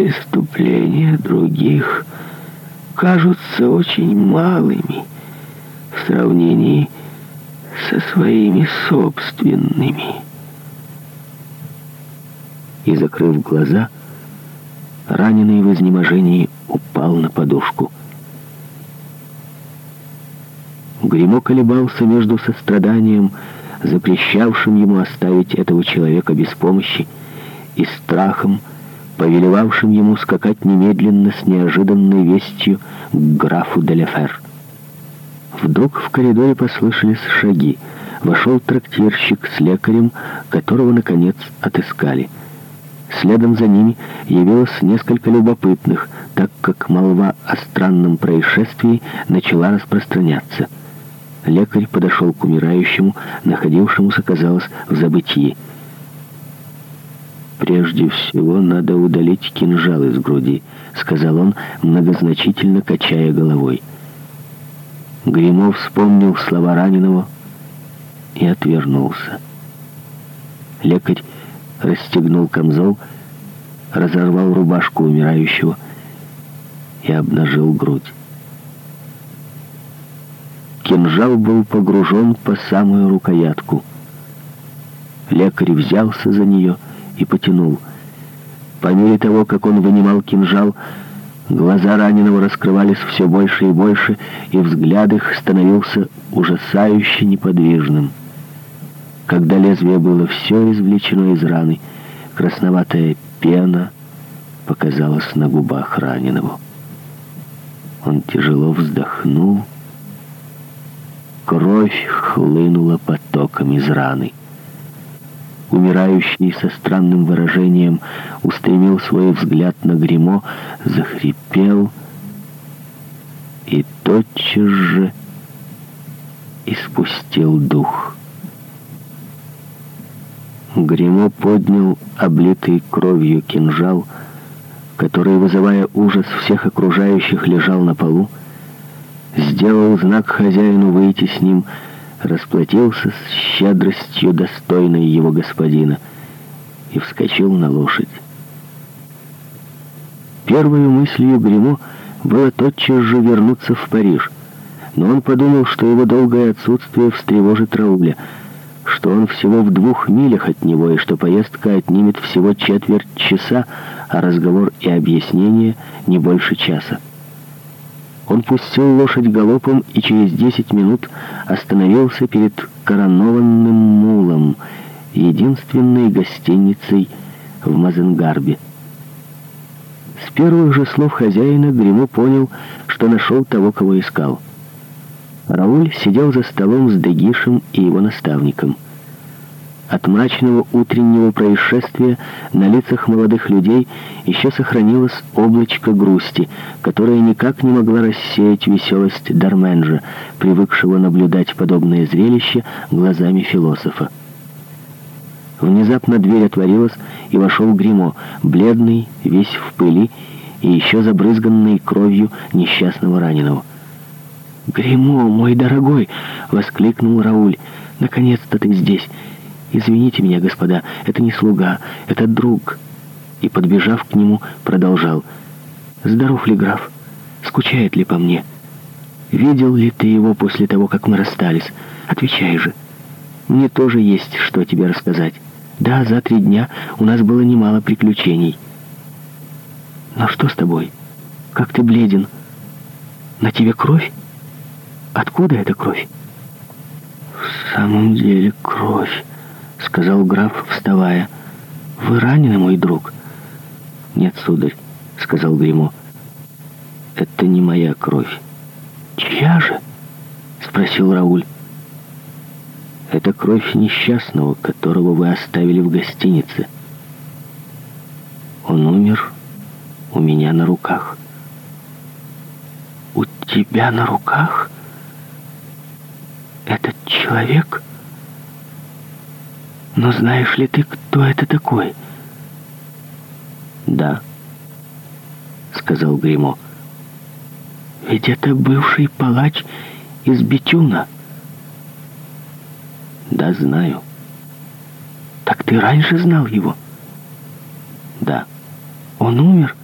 преступления других кажутся очень малыми в сравнении со своими собственными. И, закрыв глаза, раненый в изнеможении упал на подушку. Гремо колебался между состраданием, запрещавшим ему оставить этого человека без помощи, и страхом, повелевавшим ему скакать немедленно с неожиданной вестью к графу Деляфер. Вдруг в коридоре послышались шаги. Вошел трактирщик с лекарем, которого, наконец, отыскали. Следом за ними явилось несколько любопытных, так как молва о странном происшествии начала распространяться. Лекарь подошел к умирающему, находившемуся, казалось, в забытии прежде всего надо удалить кинжал из груди», — сказал он, многозначительно качая головой. Гримов вспомнил слова раненого и отвернулся. Лекарь расстегнул камзол, разорвал рубашку умирающего и обнажил грудь. Кинжал был погружен по самую рукоятку. Лекарь взялся за нее и и потянул. По мере того, как он вынимал кинжал, глаза раненого раскрывались все больше и больше, и взгляд их становился ужасающе неподвижным. Когда лезвие было все извлечено из раны, красноватая пена показалась на губах раненого. Он тяжело вздохнул. Кровь хлынула потоком из раны умирающий со странным выражением, устремил свой взгляд на гримо, захрипел и тотчас же испустил дух. гримо поднял облитый кровью кинжал, который, вызывая ужас всех окружающих, лежал на полу, сделал знак хозяину выйти с ним, расплатился с щедростью, достойной его господина, и вскочил на лошадь. Первой мыслью Гремо было тотчас же вернуться в Париж, но он подумал, что его долгое отсутствие встревожит Рауля, что он всего в двух милях от него и что поездка отнимет всего четверть часа, а разговор и объяснение не больше часа. Он пустил лошадь галопом и через 10 минут остановился перед коронованным мулом, единственной гостиницей в Мазенгарбе. С первых же слов хозяина Гриму понял, что нашел того, кого искал. Рауль сидел за столом с Дегишем и его наставником — от мрачного утреннего происшествия на лицах молодых людей еще сохранилось облачко грусти, которое никак не могла рассеять веселость Дарменджа, привыкшего наблюдать подобное зрелище глазами философа. Внезапно дверь отворилась, и вошел Гримо, бледный, весь в пыли и еще забрызганный кровью несчастного раненого. «Гримо, мой дорогой!» — воскликнул Рауль. «Наконец-то ты здесь!» «Извините меня, господа, это не слуга, это друг». И, подбежав к нему, продолжал. «Здоров ли граф? Скучает ли по мне? Видел ли ты его после того, как мы расстались? Отвечай же. Мне тоже есть, что тебе рассказать. Да, за три дня у нас было немало приключений. Но что с тобой? Как ты бледен? На тебе кровь? Откуда эта кровь?» «В самом деле кровь». — сказал граф, вставая. «Вы ранены, мой друг?» «Нет, сударь», — сказал Гримо. «Это не моя кровь». «Чья же?» — спросил Рауль. «Это кровь несчастного, которого вы оставили в гостинице. Он умер у меня на руках». «У тебя на руках? Этот человек...» Но знаешь ли ты, кто это такой?» «Да», — сказал Гримо. «Ведь это бывший палач из Бетюна». «Да, знаю». «Так ты раньше знал его?» «Да». «Он умер?»